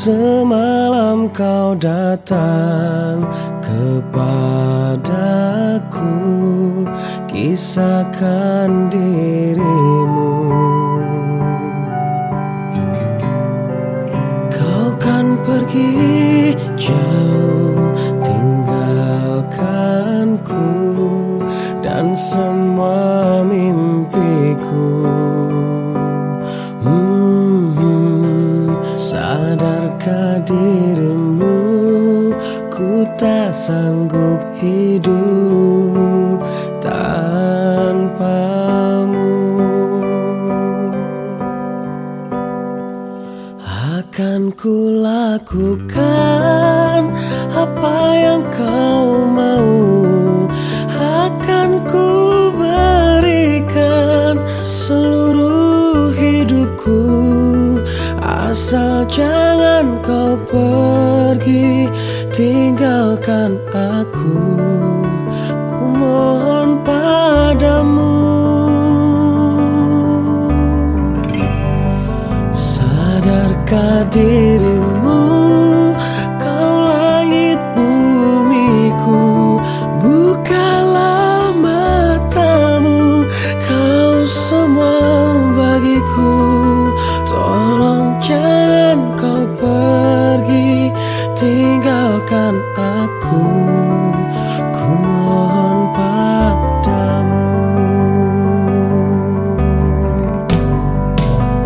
Semalam kau datang kepadaku. Kisahkan dirimu. Kau kan pergi jauh tinggalkanku. Dan semua Sadarkah dirimu? Ku tak sanggup hidup tanpamu. Akan ku lakukan apa yang kau mau. Akan ku berikan seluruh hidupku Asal jangan kau pergi tinggalkan aku. Ku mohon padamu. Sadarkah dirimu tinggalkan aku Ku mohon padamu.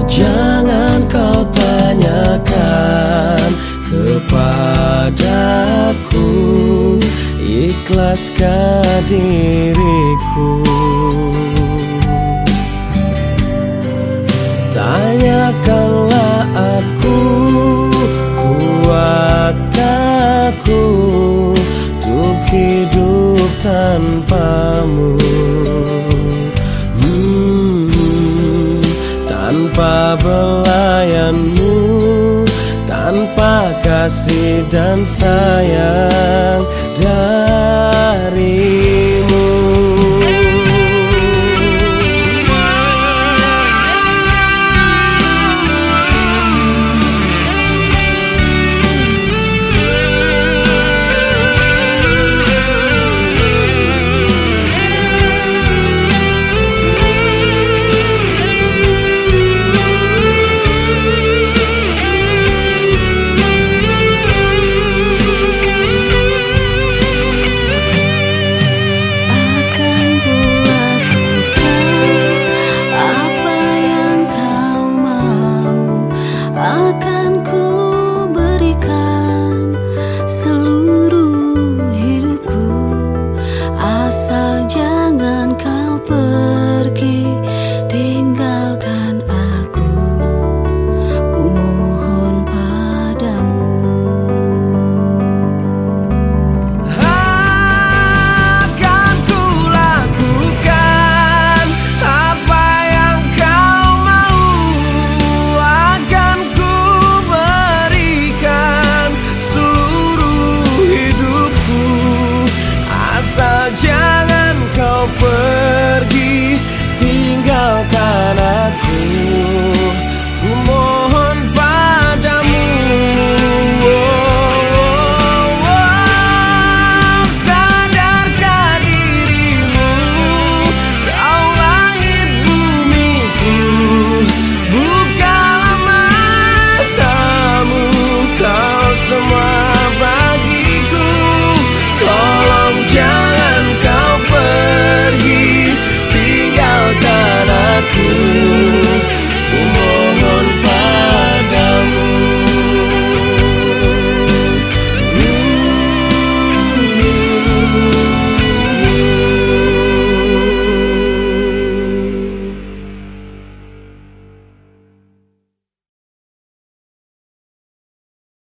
Jangan kau tanyakan kepadaku Ikhlaskah diriku. Tanyakanlah tanpamu. Hmm, Tanpa belayanmu Tanpa kasih dan sayang